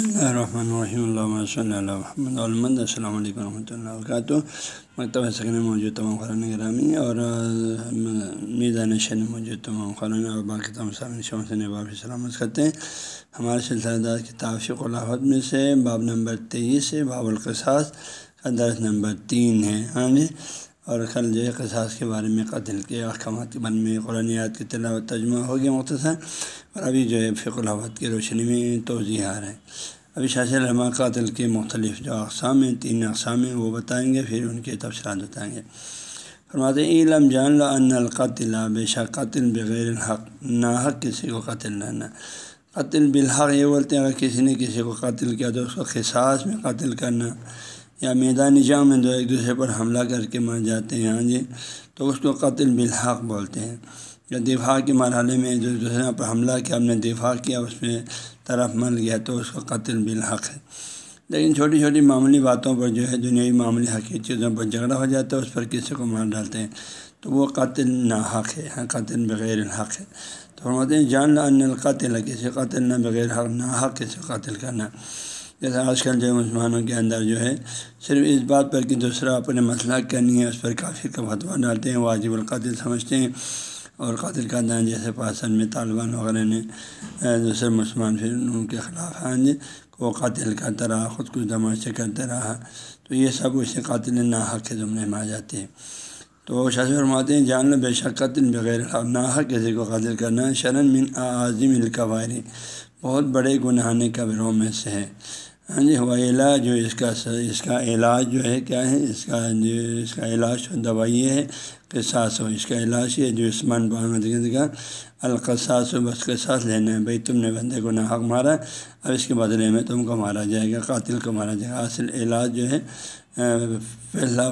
اللہ الرحمن الرحیم اللہ صلی اللہ علمد السلام علیکم ورحمۃ اللہ وبرکاتہ مکتبہ سکن میں موجود تمام قرآن گرامی اور میزان شن موجود تمام قرآن اور باقی تمام شوق سے نباب سلامت کرتے ہیں ہمارے سلسلہ دار کی توفیق الحد میں سے باب نمبر تیئیس ہے باب القصاص کا درس نمبر تین ہے ہاں جی اور کل جو ہے قصاص کے بارے میں قتل کے احکامات کے بارے میں قرآنیات کی تلاوت ترجمہ ہو گیا مختصر اور ابھی جو ہے فق الحوت کی روشنی میں توضیح آ رہا ہے۔ ابھی شاش الرحمٰ قاتل کے مختلف جو اقسام ہیں، تین اقسام ہیں، وہ بتائیں گے، پھر ان کے تفصیلات بتائیں گے۔ فرماتے ہیں علم جان لو ان القتل بے شک قتل بغیر الحق نا حق کسی کو قتل نہ قتل بالحق، یہ بولتے ہیں، اگر کسی نے کسی کو قتل کیا تو اس کو خصاص میں قتل کرنا۔ یا میدان جام میں جو ایک دوسرے پر حملہ کر کے مر جاتے ہیں ہاں جی؟ تو اس کو قتل بالحق بولتے ہیں۔ یا دفاع کے مرحلے میں جو دوسرے پر حملہ کیا، ہم نے دفاع کیا، اس میں طرف مل گیا، تو اس کو قتل بالحق ہے۔ لیکن چھوٹی چھوٹی معمولی باتوں پر جو ہے، دنیاوی معمولی حقیقی چیزوں پر جھگڑا ہو جاتا ہے، اس پر کسی کو مار ڈالتے ہیں۔ تو وہ قتل ناحق ہے ہاں قتل بغیر الحق ہے۔ تو فرماتے ہیں، جان ان القتل، کسی قتل نہ بغیر حق نہ حق کسی قتل کرنا جیسے آج کل جو مسلمانوں کے اندر جو ہے صرف اس بات پر کہ دوسرا اپنے مسئلہ کرنی ہے، اس پر کافی کا فتویٰ ڈالتے ہیں، واجب القتل سمجھتے ہیں اور قاتل کا دان جیسے پاکستان میں طالبان وغیرہ نے دوسرے مسلمان پھر ان کے خلاف ہاں جی وہ قاتل کرتا رہا، خود کچھ دماشے کرتے رہا۔ تو یہ سب اسے قاتل ناحق کے زمرے میں آ جاتے ہیں۔ تو شاذ فرماتے ہیں، جان لو بے شک قتل بغیر ناحق کسی کو قاتل کرنا شرن من اعظم القوائری بہت بڑے گنہانے کا برو میں سے ہے۔ ہاں جی وہ علاج جو اس کا اس کا علاج جو ہے، کیا ہے؟ اس کا جو، اس کا علاج دوائی یہ ہے، قصاص ہو، اس کا علاج یہ جو عثمان بحمد کا القصاص و بس کے ساتھ لینا ہے بھائی تم نے بندے کو نہ حق مارا اب اس کے بدلے میں تم کو مارا جائے گا، قاتل کو مارا جائے گا۔ اصل علاج جو ہے پہلا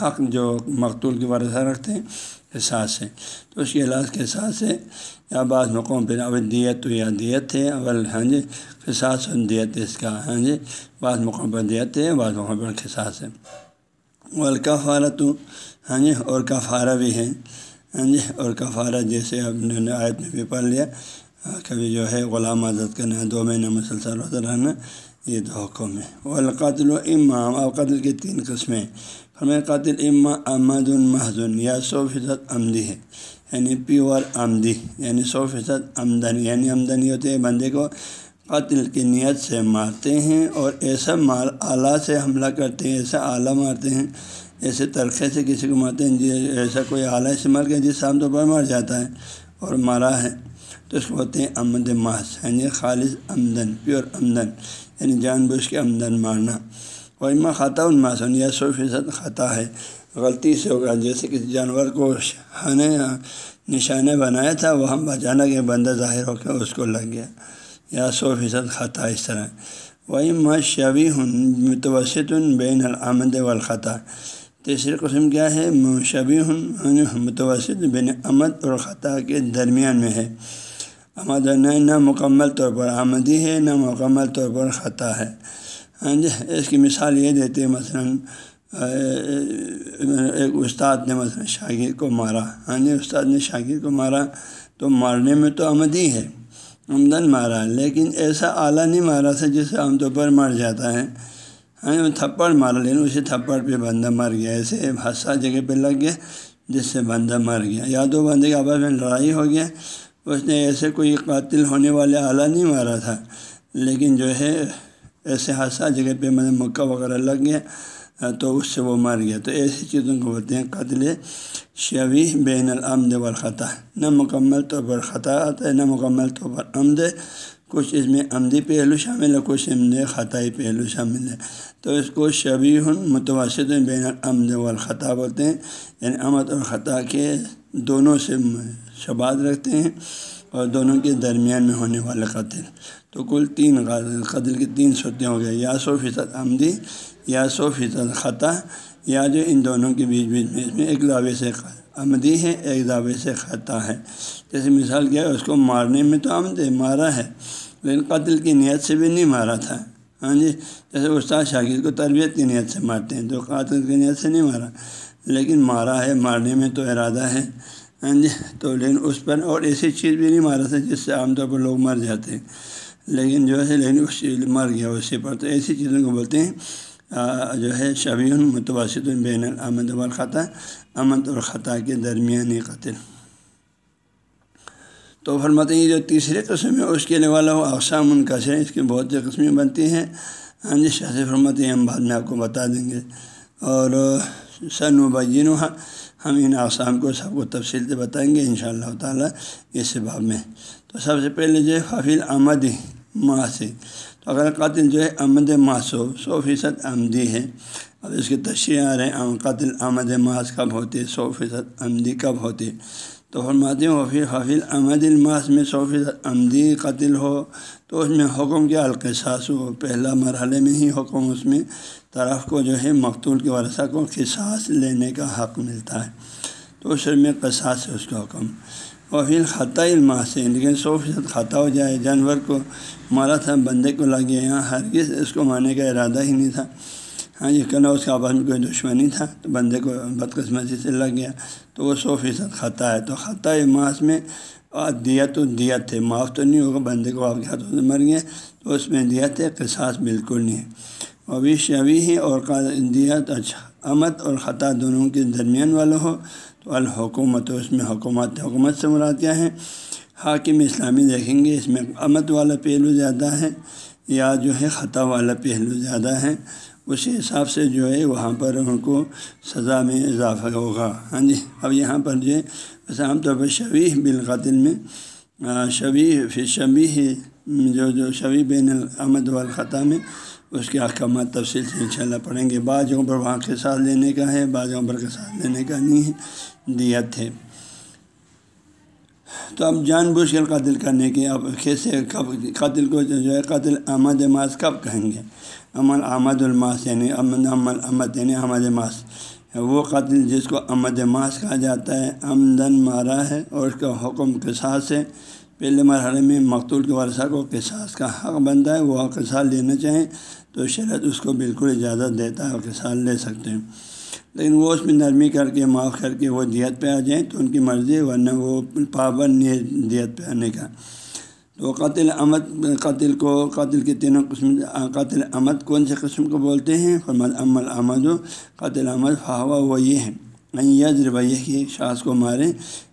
حق جو مقتول کے ورثہ رکھتے ہیں احساس ہے تو اس کے علاج کے ساتھ ہے یا بعض موقعوں پہ اول دیت یا دیت ہے، اول ہاں جی خساس و دیت اس کا ہاں جی۔ بعض موقعوں پر دیت ہے، بعض موقعوں پر خساس ہے۔ والکفارہ تو ہاں جی اور کفارہ بھی ہے ہاں جی اور کفارہ جیسے اب نے آیت میں بھی پڑھ لیا کبھی جو ہے غلام آزاد کرنا، دو مہینہ مسلسل روزہ رہنا یہ دو حکم ہے۔ والقتل و امام القتل کی تین قسمیں ہمیں قاتل اما احمد المحضن یا سو فیصد آمدی ہے۔ یعنی پیور آمدی یعنی سو فیصد آمدنی یعنی آمدنی ہوتے ہیں بندے کو قتل کی نیت سے مارتے ہیں اور ایسا مال اعلیٰ سے حملہ کرتے ہیں، ایسا اعلیٰ مارتے ہیں، ایسے ترقے سے کسی کو مارتے ہیں جی ایسا کوئی اعلیٰ استعمال کیا جس عام طور پر مر جاتا ہے اور مارا ہے۔ تو اس کو بولتے ہیں امد محض یعنی خالص آمدن، پیور آمدن۔ یعنی جان بوجھ کے آمدن مارنا اور اما خطا الماسن یا سو فیصد خطا ہے۔ غلطی سے ہوگا۔ جیسے کسی جانور کو ہنے نشانے بنایا تھا، وہ ہم بچانا کہ بندہ ظاہر ہو کے اس کو لگ گیا۔ یا سو فیصد خطا اس طرح۔ وہی مشوی ہن متوسط بین العمد والخطا۔ تیسری قسم کیا ہے؟ مشبی ہن یعنی متوسط بین امد اور خطا کے درمیان میں ہے۔ آمد نہ مکمل طور پر آمدی ہے، نہ مکمل طور پر خطا ہے۔ ہاں جی اس کی مثال یہ دیتے ہیں، مثلاً ایک استاد نے مثلاً شاگرد کو مارا۔ ہاں جی استاد نے شاگرد کو مارا تو مارنے میں تو آمدی ہے آمدن مارا۔ لیکن ایسا اعلیٰ نہیں مارا تھا جس سے عام طور پر مر جاتا ہے۔ ہاں جی، تھپڑ مارا لیکن اسی تھپڑ پہ بندہ مر گیا، ایسے حادثہ جگہ پہ لگ گیا جس سے بندہ مر گیا۔ یا دو بندے کے آپس میں لڑائی ہو گیا۔ اس نے ایسے کوئی قاتل ہونے والے اعلیٰ نہیں مارا تھا۔ لیکن جو ہے، ایسے حادثہ جگہ پہ مطلب مکہ وغیرہ لگ گیا، تو اس سے وہ مر گیا۔ تو ایسی چیزوں کو بولتے ہیں قتل شوی بین العمد والخطا۔ نہ مکمل طور پر خطا آتا ہے، نہ مکمل طور پر عمد کچھ اس میں عمدی پہلو شامل ہے، کچھ میں خطائی پہلو شامل ہے۔ تو اس کو شبی متوسط بین العمد والخطا بولتے ہیں۔ یعنی امد اور خطا کے دونوں سے شباد رکھتے ہیں اور دونوں کے درمیان میں ہونے والے قتل۔ تو کل تین قتل کی تین صورتیں ہو گئے یا سو فیصد آمدی یا سو فیصد خطا، یا جو ان دونوں کے بیچ بیچ میں اس میں ایک دعوے سے آمدی ہے، ایک دعوے سے خطا ہے۔ جیسے مثال کیا ہے اس کو مارنے میں تو آمد مارا ہے، لیکن قتل کی نیت سے بھی نہیں مارا تھا۔ ہاں جی جیسے استاد شاگرد کو تربیت کی نیت سے مارتے ہیں تو قاتل کی نیت سے نہیں مارا، لیکن مارا ہے، مارنے میں تو ارادہ ہے۔ ہاں جی تو لیکن اس پر اور ایسی چیز بھی نہیں مارا تھا جس سے عام طور پر لوگ مر جاتے ہیں۔ لیکن جو ہے، لیکن اس مر گیا، اسی پر۔ تو ایسی چیزوں کو بولتے ہیں جو ہے شبی متوسط بین العمد والخطا امد اور خطا کے درمیانی قتل تو فرماتے ہیں جو تیسری قسم ہے، اس کے لیے والا وہ اقسام منقصر ہے اس کی بہت سی قسمیں بنتی ہیں۔ ہاں جی شاہ فرماتے ہیں، ہم بعد میں آپ کو بتا دیں گے۔ اور سن مبین ہم ان اقسام کو سب کو تفصیل سے بتائیں گے ان شاء اللہ تعالیٰ اس باب میں۔ تو سب سے پہلے جو ہے حفیل آمد ماہ سے تو اگر قاتل جو ہے آمد ماسو سو فیصد آمدی ہے۔ اب اس کی تشریح آ رہے ہیں قاتل آمد ماس کب ہوتے سو فیصد آمدی کب ہوتے تو فرماتے ہیں پھر حفیل آمد الماس میں سو فیصد آمدی قتل ہو، تو اس میں حکم کے القصاص ہو، پہلا مرحلے میں ہی حکم اس میں۔ طرف کو جو ہے مقتول کے ورثہ کو قصاص لینے کا حق ملتا ہے۔ تو اس میں قصاص ہے اس کا حکم۔ اور پھر خطۂ الماس سے لیکن سو فیصد خطا ہو جائے۔ جانور کو مارا تھا، بندے کو لگ گیا یہاں ہرگز اس کو مارنے کا ارادہ ہی نہیں تھا۔ ہاں جی کہنا اس کا آپس میں کوئی دشمنی تھا۔ تو بندے کو بدقسمتی سے لگ گیا۔ تو وہ سو فیصد خطا ہے۔ تو خطۂ ماس میں دیت و دیت ہے، معاف تو نہیں ہوگا، بندے کو آپ کے ہاتھوں سے مر گئے، تو اس میں دیت ہے، قصاص بالکل نہیں ہے۔ ابھی شبی ہی اور دیت اچھا امت اور خطا دونوں کے درمیان والا ہو، تو الحکومت، اس میں حکومت حکومت سے مراد کیا ہے؟ حاکم اسلامی دیکھیں گے، اس میں امت والا پہلو زیادہ ہے، یا جو ہے خطا والا پہلو زیادہ ہے۔ اسی حساب سے جو ہے وہاں پر ان کو سزا میں اضافہ ہوگا۔ ہاں جی اب یہاں پر جو ہے، ویسے عام طور پر شبی بالقاتل میں شبی پھر شبی جو جو شبی بین العمد والخطا میں، اس کے احکامات تفصیل سے انشاءاللہ پڑھیں گے۔ بعض جگہوں پر وہاں کے ساتھ لینے کا ہے، بعض جگہوں پر کے ساتھ لینے کا نہیں ہے، دیت ہے۔ تو اب جان بوجھ کر قاتل کرنے کے اب کیسے کب قاتل کو جو ہے قاتل احمد ماس کب کہیں گے؟ امن احمد الماس یعنی امن امن امد یعنی احمد ماس۔ وہ قاتل جس کو امد ماس کہا جاتا ہے، آمدن مارا ہے اور اس کا حکم کے ساتھ سے پہلے مرحلے میں مقتول کے ورثہ کو قصاص کا حق بنتا ہے، وہ قصاص لینا چاہیں تو شرط اس کو بالکل اجازت دیتا ہے اور قصاص لے سکتے ہیں۔ لیکن وہ اس میں نرمی کر کے، معاف کر کے وہ دیت پہ آ جائیں تو ان کی مرضی ورنہ وہ پابند نہیں دیت پہ آنے کا۔ تو قاتل امد قاتل کو، قاتل کے تینوں قسم، قاتل امد کون سے قسم کو بولتے ہیں۔ فرمد عمل احمد و قاتل احمد فاوا وہ یہ ہے۔ یز رویہ کی شاخ کو ماریں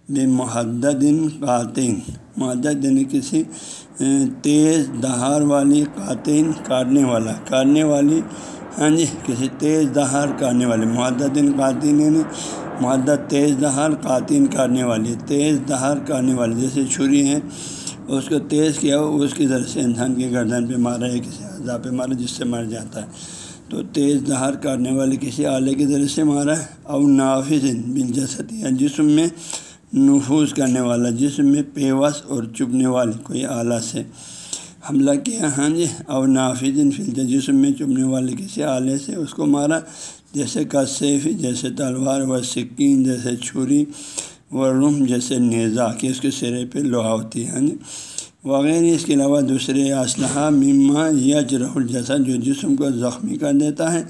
بے محدد قاتین، محدد یعنی کسی تیز دہار والی قاتین، کاٹنے والا۔ کاٹنے والی ہاں جی کسی تیز دہار کاٹنے والی محدد قاتین یعنی محدت تیز دہار قاتین کاٹنے والی، تیز دہار کاٹنے والی جیسے چھری ہیں، اس کو تیز کیا ہو اس کی ذریعے سے انسان کی گردن پہ مارا ہے کسی اعضا پہ مارا جس سے مر جاتا ہے۔ تو تیز دہار کاٹنے والے کسی آلے کے ذریعے سے مارا ہے اور نافذ بلجست یا یعنی جسم میں نفوذ کرنے والا، جسم میں پیوس اور چبنے والے کوئی آلہ سے۔ حملہ کیا ہاں جی اور نافذ فلتے جسم میں چبنے والے کسی آلے سے اس کو مارا، جیسے کسیف جیسے تلوار و سکین، جیسے چھری و روم جیسے نیزا کہ اس کے سرے پہ لوہا ہوتی ہے ہاں جی۔ وغیرہ، اس کے علاوہ دوسرے اسلحہ، مما یا جرح الجسد جو جسم کو زخمی کر دیتا ہے،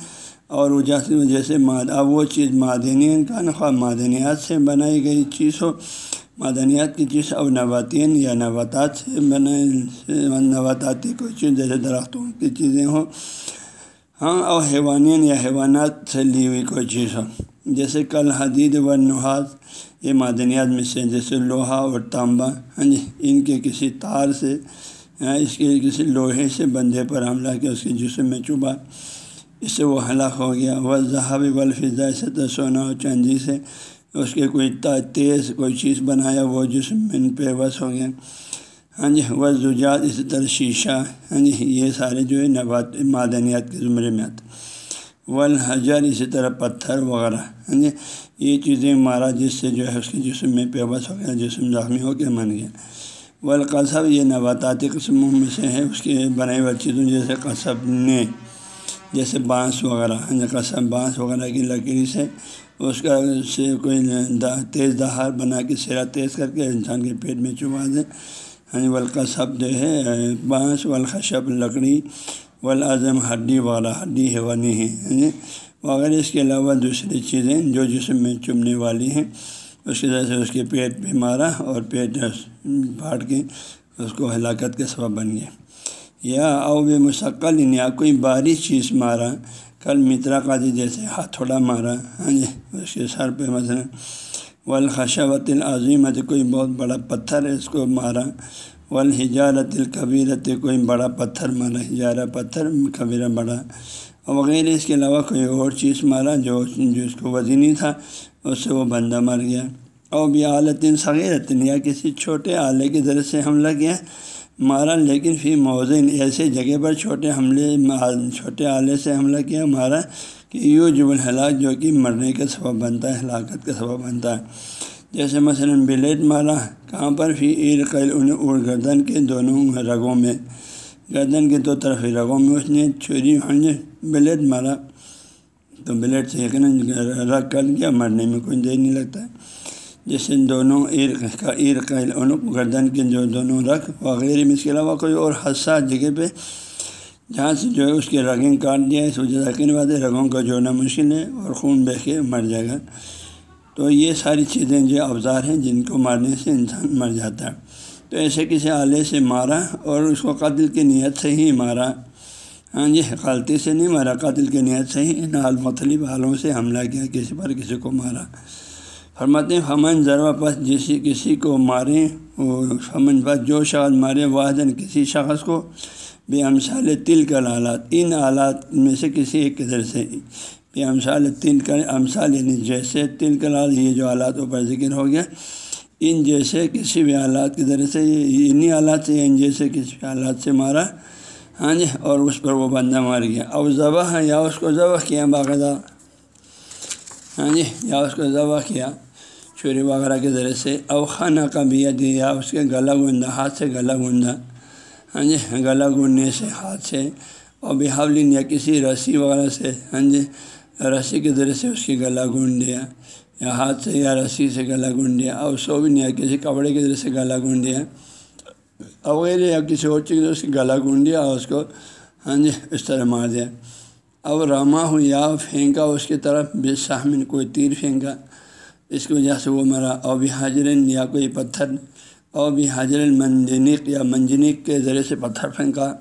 اور وہ جیسے اب وہ چیز معدنی کا نخواہ معدنیات سے بنائی گئی چیز ہو۔ معدنیات کی چیز اور نباتین یا نباتات سے بنائے نباتاتی کوئی چیز جیسے درختوں کی چیزیں ہوں ہاں اور حیوانین یا حیوانات سے لی ہوئی کوئی چیز ہو جیسے کل حدید و نحاذ یہ معدنیات میں سے جیسے لوہا اور تانبا ہاں جی ان کے کسی تار سے ہاں، اس کے کسی لوہے سے بندھے پر حملہ کیا، اس کے جسم میں چبھا اس سے وہ ہلاک ہو گیا۔ وہ ذہاب والفضا سے تو سونا و چاندی سے اس کے کوئی تیز کوئی چیز بنایا، وہ جسم میں پہ بس ہو گیا ہاں جی وہ زجات اسی طرح شیشہ۔ ہاں جی یہ سارے جو ہے نبات، معدنیات کے زمرے میں آتے والحجر اسی طرح پتھر وغیرہ۔ ہاں جی یہ چیزیں مارا جس سے جو ہے اس کے جسم میں پہ ہو گیا، جسم زخمی ہو کے من گیا۔ والقصب، یہ نباتاتی قسموں میں سے ہے۔ اس کے بنائی ہوئی چیزوں جیسے قصب نے جیسے بانس وغیرہ قسم بانس وغیرہ کی لکڑی سے اس کا سے کوئی تیز دہار بنا کے سیرا تیز کر کے انسان کے پیٹ میں چبا دیں ہاں جی جو ہے، بانس، والخشب، لکڑی ولاظم ہڈی وغیرہ ہڈی ہے یعنی۔ ہے وغیرہ اس کے علاوہ دوسری چیزیں جو جسم میں چبنے والی ہیں، اس کی وجہ سے اس کے پیٹ پہ مارا اور پیٹ پھاٹ کے اس کو ہلاکت کے سبب بن گیا یا او بے مستقل یا کوئی باری چیز مارا، کل مترا قاضی جیسے ہاتھوڑا مارا ہاں جی اس کے سر پہ مثلاً۔ والخشبت العظیمت کوئی بہت بڑا پتھر ہے اس کو مارا۔ والحجارت القبیرت کوئی بڑا پتھر مارا ہجارہ پتھر کبیرہ بڑا۔ وغیرہ اس کے علاوہ کوئی اور چیز مارا جو جو اس کو وزنی تھا، اس سے وہ بندہ مر گیا۔ اور بھی عالت صغیرت یا کسی چھوٹے آلے کی ذریعے سے حملہ کیا مارا لیکن پھر موزن ایسے جگہ پر چھوٹے حملے چھوٹے آلے سے حملہ کیا، مارا کہ یوں جب الحلاق جو کہ مرنے کا سبب بنتا ہے، ہلاکت کا سبب بنتا ہے۔ جیسے مثلاً بلیٹ مارا، کہاں پر؟ پھر عیر قیل گردن کے دونوں رگوں میں۔ گردن کے دو طرف رگوں میں اس نے چھری بلیٹ مارا۔ تو بلیٹ سے یقیناً رگ کر گیا مرنے میں کوئی دیر نہیں لگتا۔ ہے جیسے دونوں عرق کا عیر عنق گردن کے جو دونوں رگ وغیرہ میں، اس کے علاوہ کوئی اور حساس جگہ پہ، جہاں سے جو ہے اس کے رگیں کاٹ دیا اس وجہ یقین بات ہے رگوں کا جوڑنا مشکل ہے اور خون بہ کے مر جائے گا۔ تو یہ ساری چیزیں جو اوزار ہیں جن کو مارنے سے انسان مر جاتا ہے۔ تو ایسے کسی آلے سے مارا اور اس کو قتل کی نیت سے ہی مارا۔ ہاں جی غلطی سے نہیں مارا قتل کی نیت سے ہی، ان حال مختلف مطلب حالوں سے حملہ کیا، کسی پر کسی کو مارا۔ فرماتے ہیں، فمن ذرا پس جسی کسی کو ماریں وہ فمن پس جو شخص مارے واحد کسی شخص کو بے امثال تل کر آلات۔ ان آلات میں سے کسی ایک قدر سے بے امثال تل کر، امثال یعنی جیسے تل کر آلات، یہ جو آلات اوپر ذکر ہو گیا، ان جیسے کسی بھی آلات کے ذریعے سے انہیں آلات سے، ان جیسے کسی بھی آلات سے مارا۔ ہاں جی اور اس پر وہ بندہ مار گیا۔ اور ذبح یا اس کو ذبح کیا باقاعدہ؟ ہاں جی یا اس کو ذبح کیا۔ چوری وغیرہ کے ذریعے سے اوخانہ کا بھی دیا، اس کے گلا گندا ہاتھ سے گلا گندا ہاں جی گلا گننے سے، ہاتھ سے۔ اور بحاولین یا کسی رسی وغیرہ سے ہاں جی رسی کے ذریعے سے اس کی گلا گونڈ دیا یا ہاتھ سے یا رسی سے گلا گونڈ دیا اور سو بھی نہیں یا کسی کپڑے کے ذریعے سے گلا گونڈ دیا وغیرہ یا کسی اور چیز اس کی گلا گونڈ دیا اور اس کو ہاں جی اس طرح مار دیا۔ اب راما ہو یا پھینکا، اس کی طرف بے سامن کوئی تیر پھینکا۔ اس کی وجہ سے وہ مرا اور بھی حاضرین یا کوئی پتھر اور بھی حاضر المنجنک یا منجنک کے ذریعے سے پتھر پھینکا۔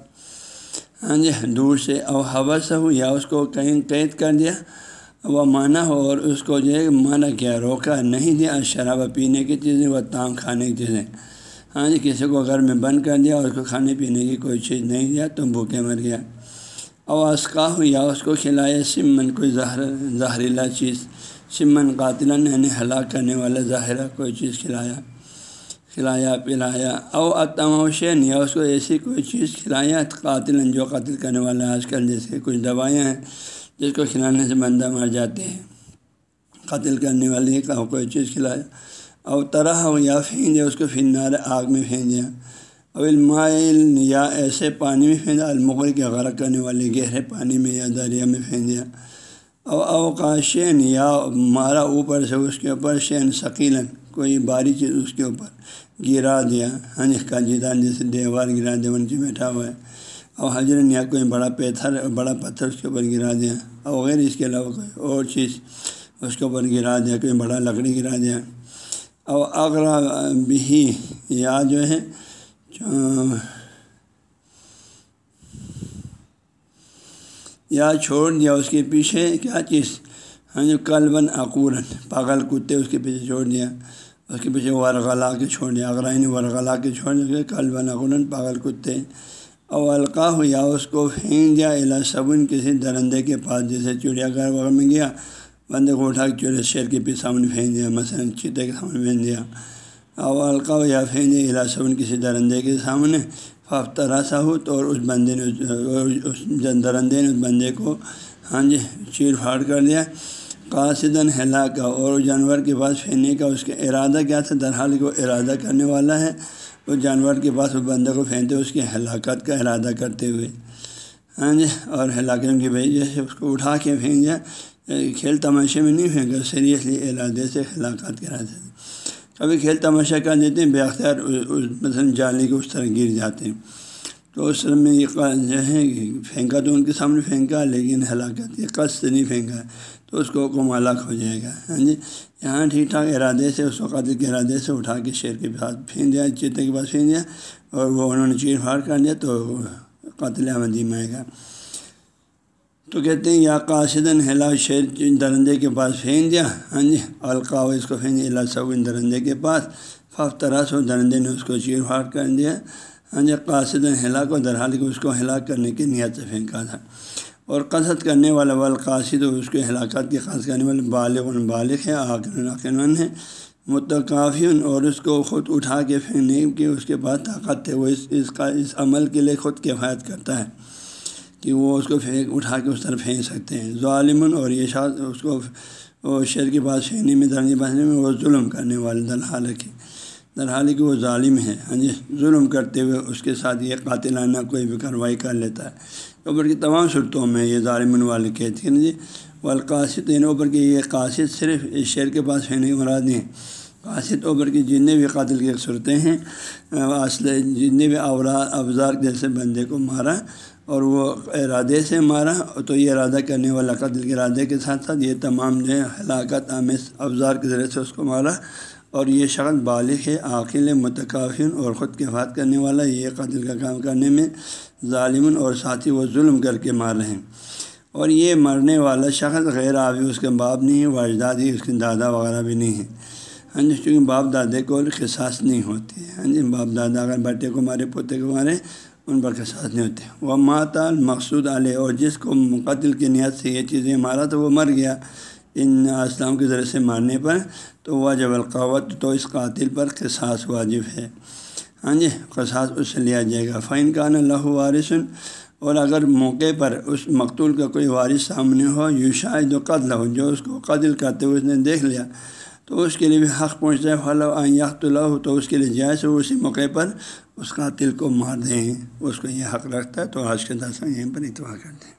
ہاں جی دور سے او ہوا سے ہو یا اس کو کہیں قید کر دیا، وہ مانا ہو اور اس کو جو ہے مانا کیا روکا نہیں دیا شراب پینے کی چیزیں و تام کھانے کی چیزیں۔ ہاں جی کسی کو گھر میں بند کر دیا اور اس کو کھانے پینے کی کوئی چیز نہیں دیا، تو بھوکے مر گیا۔ اور اسکا ہو یا اس کو کھلایا سمن، کوئی زہر، زہریلا چیز۔ سمن قاتل یعنی ہلاک کرنے والا ظاہرہ کوئی چیز کھلایا کھلایا، پلایا، او اتموشین یا اس کو ایسی کوئی چیز کھلایا قاتل جو قتل کرنے والا آج کل جیسے کچھ دوائیاں ہیں جس کو کھلانے سے بندہ مر جاتے ہیں۔ قتل کرنے والی کا کوئی چیز کھلایا، او طرح ہو یا پھینک دیا اس کو پھر آگ میں پھینک دیا او المائل یا ایسے پانی میں پھینک دیا المغر کے غرق کرنے والے گہرے پانی میں یا دریا میں پھینک دیا او اوقاشین یا مارا اوپر سے اس کے اوپر شین ثقیلاً، کوئی باری چیز اس کے اوپر گرا دیا ہاں جی کا جیدان جیسے دیوار گرا دیا ان کی بیٹھا ہوا ہے۔ اور حضرت یا کوئی بڑا پتھر بڑا پتھر اس کے اوپر گرا دیا۔ اور غیر اس کے علاوہ کوئی اور چیز اس کے اوپر گرا دیا، کوئی بڑا لکڑی گرا دیا۔ اور اغرا بھی یا جو ہے یا چھوڑ دیا اس کے پیچھے، کیا چیز؟ ہاں جو کل بن پاگل کتے اس کے پیچھے چھوڑ دیا، اس کے پیچھے ورغلا کے چھوڑ دیا اگرائن ورغلا کے چھوڑ دیا کل بن پاگل کتے اور القاع ہو یا اس کو پھینک دیا الا صبن کسی درندے کے پاس، جیسے چڑیا گھر وغیرہ میں گیا، بندے کو اٹھا کے چورے شیر کے پیچھے سامنے پھینک دیا، مثلاً چیتے کے سامنے پھینک دیا۔ اور القاع یا پھینک دیا الا صبن کسی درندے کے سامنے فافترا سا ہو تو اور اس بندے نے اس درندے نے اس بندے کو ہاں جی چیر پھاڑ کر دیا۔ قاصدن ہلاکا اور جانور کے پاس پھینکنے کا اس کا ارادہ کیا تھا؟ درحال کو ارادہ کرنے والا ہے۔ اس جانور کے پاس اس بندے کو پھینکتے اس کی ہلاکت کا ارادہ کرتے ہوئے۔ ہاں جی اور ہلاکت کی وجہ سے اس کو اٹھا کے پھینک دیا۔ کھیل تماشے میں نہیں پھینکا، سیریسلی ارادے سے ہلاکت کرا دیتے کبھی کھیل تماشا کر دیتے ہیں بے اختیار مثلاً جالی کے اس طرح گر جاتے ہیں۔ تو اس میں یہ جو ہے پھینکا تو ان کے سامنے پھینکا، لیکن ہلاکت یہ قصد نہیں پھینکا، تو اس کو حکم ہلاک ہو جائے گا۔ ہاں جی؟ یہاں ٹھیک ٹھاک ارادے سے، اس کو قتل کے ارادے سے اٹھا کے شیر کے پاس پھینک دیا، چیتے کے پاس پھینک دیا اور وہ انہوں نے چیر پھاڑ کر دیا تو قتل عمدی میں گا۔ تو کہتے ہیں، یا قاصدن ہلا شیر درندے کے پاس پھینک دیا۔ ہاں جی القاع اس کو پھینک دیا سعین درندے کے پاس۔ فف طرح ہو درندے نے اس کو چیر پھاڑ کر دیا۔ ہاں جی قاصدن ہلا کو درحال کو اس کو ہلاک کرنے کی نیت سے پھینکا تھا۔ اور قصد کرنے والا والقاصد اس کے ہلاکت کی خاص کرنے والے بالغ بالغ ہے عقل ہے متقافی اور اس کو خود اٹھا کے پھینکنے کی اس کے بعد طاقت ہے۔ وہ اس اس کا، اس عمل کے لیے خود کفایت کرتا ہے۔ کہ وہ اس کو پھینک، اٹھا کے اس طرف پھینک سکتے ہیں۔ ظالمن اور یہ شاد اس کو شیر کے پاس پھینکنے میں درجے بہنے میں وہ ظلم کرنے والے درحال کی درحال کہ وہ ظالم ہے ہاں جی ظلم کرتے ہوئے اس کے ساتھ یہ قاتلانہ کوئی بھی کارروائی کر لیتا ہے۔ اوپر کی تمام صورتوں میں یہ ظالمن والے کہتے ہیں ہاں جی والقاصد ان اوپر کی یہ قاصد صرف اس شعر کے پاس پھینکنے مراد نہیں قاصد اوپر کی جتنے بھی قاتل کی صورتیں ہیں، اصل جتنے بھی اوراد افزار جیسے بندے کو مارا اور وہ ارادے سے مارا، تو یہ ارادہ کرنے والا قتل کے ارادے کے ساتھ ساتھ یہ تمام جو ہے ہلاکت، آمیز افزار کے ذریعے سے اس کو مارا اور یہ شخص بالغ ہے، عاقل متقافن اور خود کے بات کرنے والا یہ قتل کا کام کرنے میں ظالمن اور ساتھی وہ ظلم کر کے مار رہے ہیں۔ اور یہ مرنے والا شخص غیر آبی، اس کے باپ نہیں ہے، واجداد ہی، اس کے دادا وغیرہ بھی نہیں ہے۔ ہاں جی چونکہ باپ دادے کو قصاص نہیں ہوتی ہے۔ ہاں جی باپ دادا اگر بیٹے کو مارے، پوتے کو مارے، ان پر قصاص نہیں ہوتے۔ وہ ماتا مقصود علیہ اور جس کو قتل کی نیت سے یہ چیزیں مارا تو وہ مر گیا۔ ان اسلام کے ذریعے سے مارنے پر تو وہ جب القاوت تو اس قاتل پر قصاص واجب ہے۔ ہاں جی قصاص اس سے لیا جائے گا۔ فائن کان اللہ وارثن اور اگر موقع پر اس مقتول کا کوئی وارث سامنے ہو یو شاید و قتل ہو جو اس کو قتل کرتے ہوئے اس نے دیکھ لیا۔ تو اس کے لیے بھی حق پہنچتا ہے۔ فلاں یخت اللہ تو اس کے لیے جائز ہو اسی موقع پر اس قاتل کو مار دیں۔ اس کو یہ حق رکھتا ہے۔ تو آج کے دس یہیں پر اتفاق کرتے ہیں۔